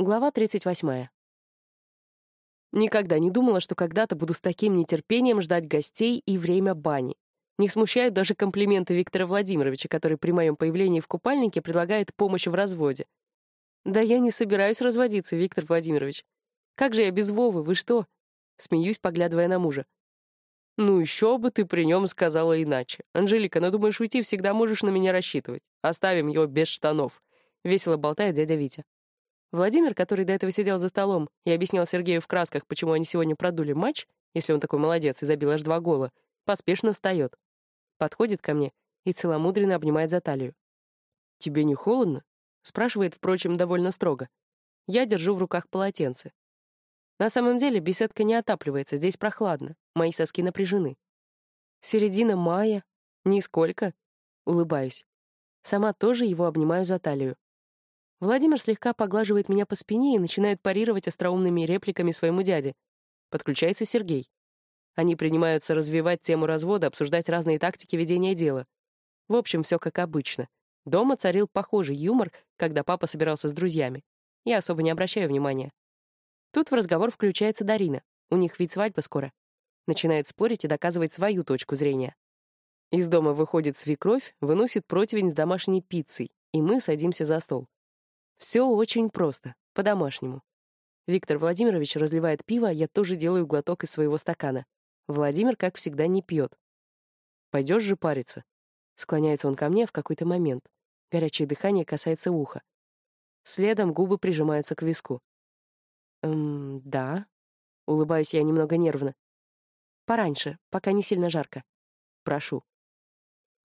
Глава 38. Никогда не думала, что когда-то буду с таким нетерпением ждать гостей и время бани. Не смущают даже комплименты Виктора Владимировича, который при моем появлении в купальнике предлагает помощь в разводе. Да я не собираюсь разводиться, Виктор Владимирович. Как же я без Вовы, вы что? Смеюсь, поглядывая на мужа. Ну еще бы ты при нем сказала иначе. Анжелика, надумаешь уйти, всегда можешь на меня рассчитывать. Оставим его без штанов. Весело болтает дядя Витя. Владимир, который до этого сидел за столом и объяснял Сергею в красках, почему они сегодня продули матч, если он такой молодец и забил аж два гола, поспешно встает. Подходит ко мне и целомудренно обнимает за талию. «Тебе не холодно?» — спрашивает, впрочем, довольно строго. Я держу в руках полотенце. На самом деле беседка не отапливается, здесь прохладно, мои соски напряжены. Середина мая? Нисколько. Улыбаюсь. Сама тоже его обнимаю за талию. Владимир слегка поглаживает меня по спине и начинает парировать остроумными репликами своему дяде. Подключается Сергей. Они принимаются развивать тему развода, обсуждать разные тактики ведения дела. В общем, все как обычно. Дома царил похожий юмор, когда папа собирался с друзьями. Я особо не обращаю внимания. Тут в разговор включается Дарина. У них ведь свадьба скоро. Начинает спорить и доказывать свою точку зрения. Из дома выходит свекровь, выносит противень с домашней пиццей, и мы садимся за стол. Все очень просто, по-домашнему. Виктор Владимирович разливает пиво, я тоже делаю глоток из своего стакана. Владимир, как всегда, не пьет. Пойдешь же париться? Склоняется он ко мне в какой-то момент. Горячее дыхание касается уха. Следом губы прижимаются к виску. «Эм, да». Улыбаюсь я немного нервно. «Пораньше, пока не сильно жарко. Прошу».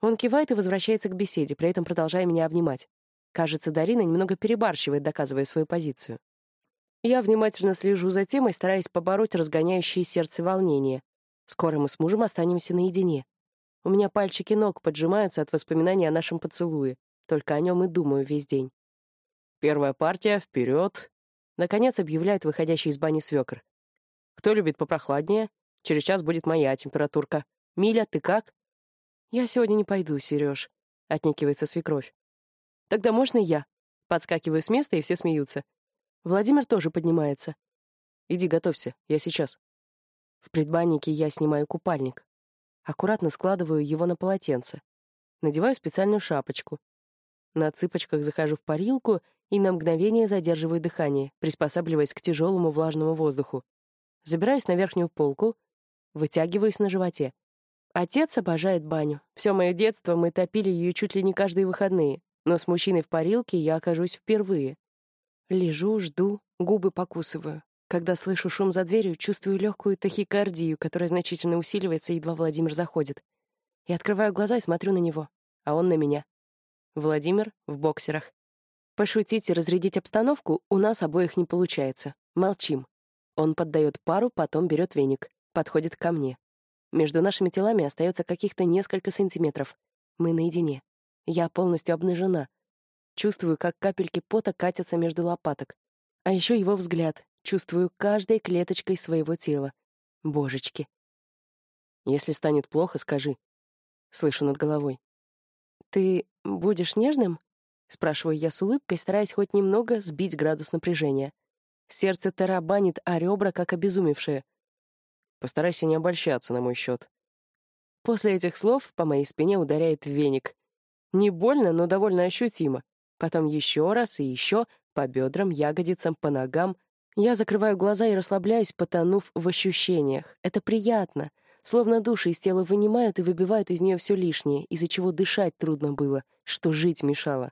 Он кивает и возвращается к беседе, при этом продолжая меня обнимать. Кажется, Дарина немного перебарщивает, доказывая свою позицию. Я внимательно слежу за темой, стараясь побороть разгоняющее сердце волнение. Скоро мы с мужем останемся наедине. У меня пальчики ног поджимаются от воспоминаний о нашем поцелуе. Только о нем и думаю весь день. Первая партия, вперед! Наконец объявляет выходящий из бани свекр. Кто любит попрохладнее? Через час будет моя температурка. Миля, ты как? Я сегодня не пойду, Сереж, отнекивается свекровь. Тогда можно я? Подскакиваю с места, и все смеются. Владимир тоже поднимается. Иди готовься, я сейчас. В предбаннике я снимаю купальник. Аккуратно складываю его на полотенце. Надеваю специальную шапочку. На цыпочках захожу в парилку и на мгновение задерживаю дыхание, приспосабливаясь к тяжелому влажному воздуху. Забираюсь на верхнюю полку, вытягиваюсь на животе. Отец обожает баню. Все мое детство мы топили ее чуть ли не каждые выходные но с мужчиной в парилке я окажусь впервые. Лежу, жду, губы покусываю. Когда слышу шум за дверью, чувствую легкую тахикардию, которая значительно усиливается, едва Владимир заходит. Я открываю глаза и смотрю на него, а он на меня. Владимир в боксерах. Пошутить и разрядить обстановку у нас обоих не получается. Молчим. Он поддает пару, потом берет веник, подходит ко мне. Между нашими телами остается каких-то несколько сантиметров. Мы наедине. Я полностью обнажена. Чувствую, как капельки пота катятся между лопаток. А еще его взгляд. Чувствую каждой клеточкой своего тела. Божечки. Если станет плохо, скажи. Слышу над головой. Ты будешь нежным? Спрашиваю я с улыбкой, стараясь хоть немного сбить градус напряжения. Сердце тарабанит, а ребра как обезумевшие. Постарайся не обольщаться на мой счет. После этих слов по моей спине ударяет веник. Не больно, но довольно ощутимо. Потом еще раз и еще, по бедрам, ягодицам, по ногам. Я закрываю глаза и расслабляюсь, потонув в ощущениях. Это приятно. Словно души из тела вынимают и выбивают из нее все лишнее, из-за чего дышать трудно было, что жить мешало.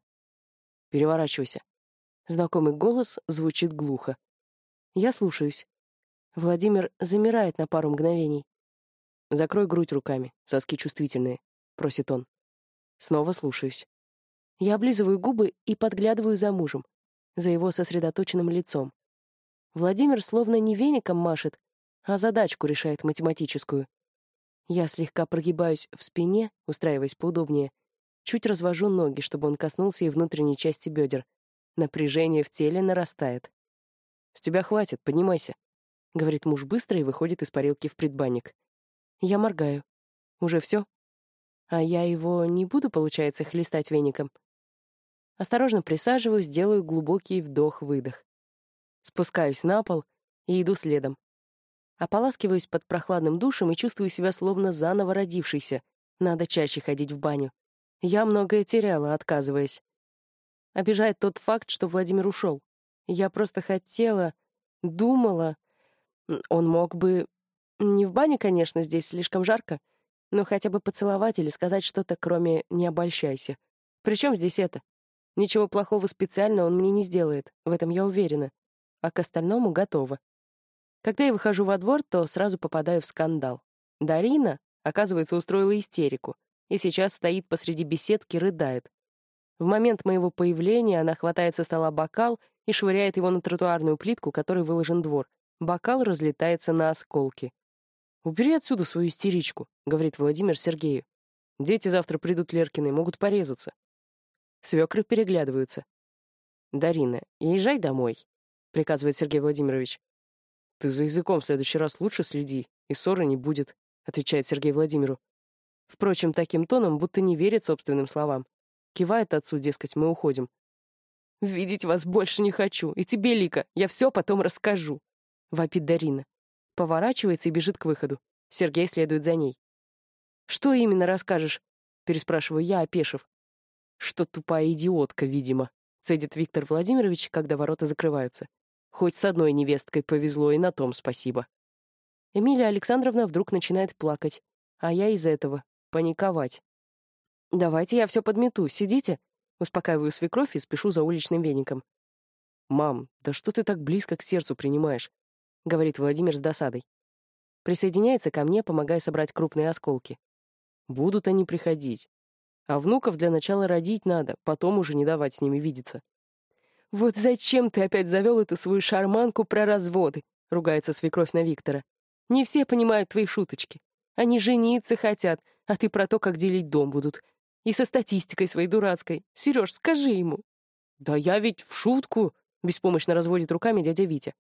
Переворачивайся. Знакомый голос звучит глухо. Я слушаюсь. Владимир замирает на пару мгновений. «Закрой грудь руками, соски чувствительные», — просит он. Снова слушаюсь. Я облизываю губы и подглядываю за мужем, за его сосредоточенным лицом. Владимир словно не веником машет, а задачку решает математическую. Я слегка прогибаюсь в спине, устраиваясь поудобнее, чуть развожу ноги, чтобы он коснулся и внутренней части бедер. Напряжение в теле нарастает. «С тебя хватит, поднимайся», — говорит муж быстро и выходит из парилки в предбанник. Я моргаю. «Уже все? А я его не буду, получается, хлестать веником. Осторожно присаживаюсь, делаю глубокий вдох-выдох. Спускаюсь на пол и иду следом. Ополаскиваюсь под прохладным душем и чувствую себя словно заново родившейся. Надо чаще ходить в баню. Я многое теряла, отказываясь. Обижает тот факт, что Владимир ушел. Я просто хотела, думала. Он мог бы... Не в бане, конечно, здесь слишком жарко, но хотя бы поцеловать или сказать что-то, кроме «не обольщайся». Причем здесь это? Ничего плохого специально он мне не сделает, в этом я уверена. А к остальному готова. Когда я выхожу во двор, то сразу попадаю в скандал. Дарина, оказывается, устроила истерику и сейчас стоит посреди беседки, рыдает. В момент моего появления она хватает со стола бокал и швыряет его на тротуарную плитку, которой выложен двор. Бокал разлетается на осколки. «Убери отсюда свою истеричку», — говорит Владимир Сергею. «Дети завтра придут Леркины, могут порезаться». Свекры переглядываются. «Дарина, езжай домой», — приказывает Сергей Владимирович. «Ты за языком в следующий раз лучше следи, и ссоры не будет», — отвечает Сергей Владимиру. Впрочем, таким тоном, будто не верит собственным словам. Кивает отцу, дескать, мы уходим. «Видеть вас больше не хочу, и тебе, Лика, я все потом расскажу», — вопит Дарина. Поворачивается и бежит к выходу. Сергей следует за ней. «Что именно расскажешь?» — переспрашиваю я, опешив. «Что тупая идиотка, видимо», — цедит Виктор Владимирович, когда ворота закрываются. «Хоть с одной невесткой повезло, и на том спасибо». Эмилия Александровна вдруг начинает плакать, а я из этого паниковать. «Давайте я все подмету, сидите?» Успокаиваю свекровь и спешу за уличным веником. «Мам, да что ты так близко к сердцу принимаешь?» — говорит Владимир с досадой. Присоединяется ко мне, помогая собрать крупные осколки. Будут они приходить. А внуков для начала родить надо, потом уже не давать с ними видеться. «Вот зачем ты опять завел эту свою шарманку про разводы?» — ругается свекровь на Виктора. «Не все понимают твои шуточки. Они жениться хотят, а ты про то, как делить дом будут. И со статистикой своей дурацкой. Сереж, скажи ему». «Да я ведь в шутку», — беспомощно разводит руками дядя Витя.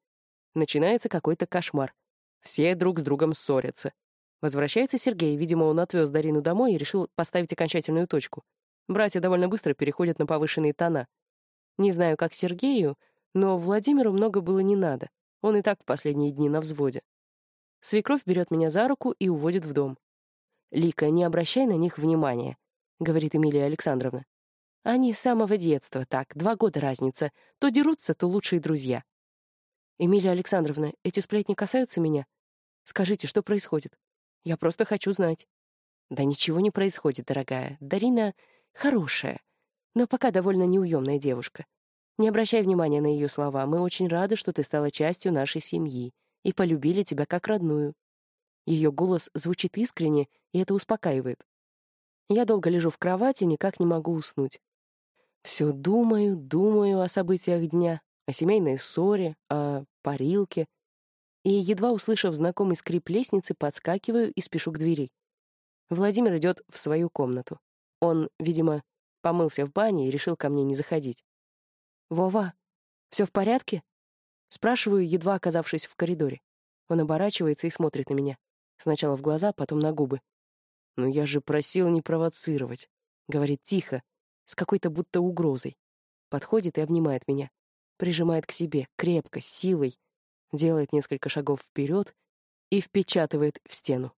Начинается какой-то кошмар. Все друг с другом ссорятся. Возвращается Сергей, видимо, он отвез Дарину домой и решил поставить окончательную точку. Братья довольно быстро переходят на повышенные тона. Не знаю, как Сергею, но Владимиру много было не надо. Он и так в последние дни на взводе. Свекровь берет меня за руку и уводит в дом. «Лика, не обращай на них внимания», — говорит Эмилия Александровна. «Они с самого детства так, два года разница. То дерутся, то лучшие друзья. «Эмилия Александровна, эти сплетни касаются меня? Скажите, что происходит? Я просто хочу знать». «Да ничего не происходит, дорогая. Дарина хорошая, но пока довольно неуемная девушка. Не обращай внимания на ее слова. Мы очень рады, что ты стала частью нашей семьи и полюбили тебя как родную». Ее голос звучит искренне, и это успокаивает. Я долго лежу в кровати, никак не могу уснуть. Все думаю, думаю о событиях дня, о семейной ссоре, о парилке. И, едва услышав знакомый скрип лестницы, подскакиваю и спешу к двери. Владимир идет в свою комнату. Он, видимо, помылся в бане и решил ко мне не заходить. «Вова, все в порядке?» Спрашиваю, едва оказавшись в коридоре. Он оборачивается и смотрит на меня. Сначала в глаза, потом на губы. «Ну я же просил не провоцировать», — говорит тихо, с какой-то будто угрозой. Подходит и обнимает меня прижимает к себе, крепко, силой, делает несколько шагов вперед и впечатывает в стену.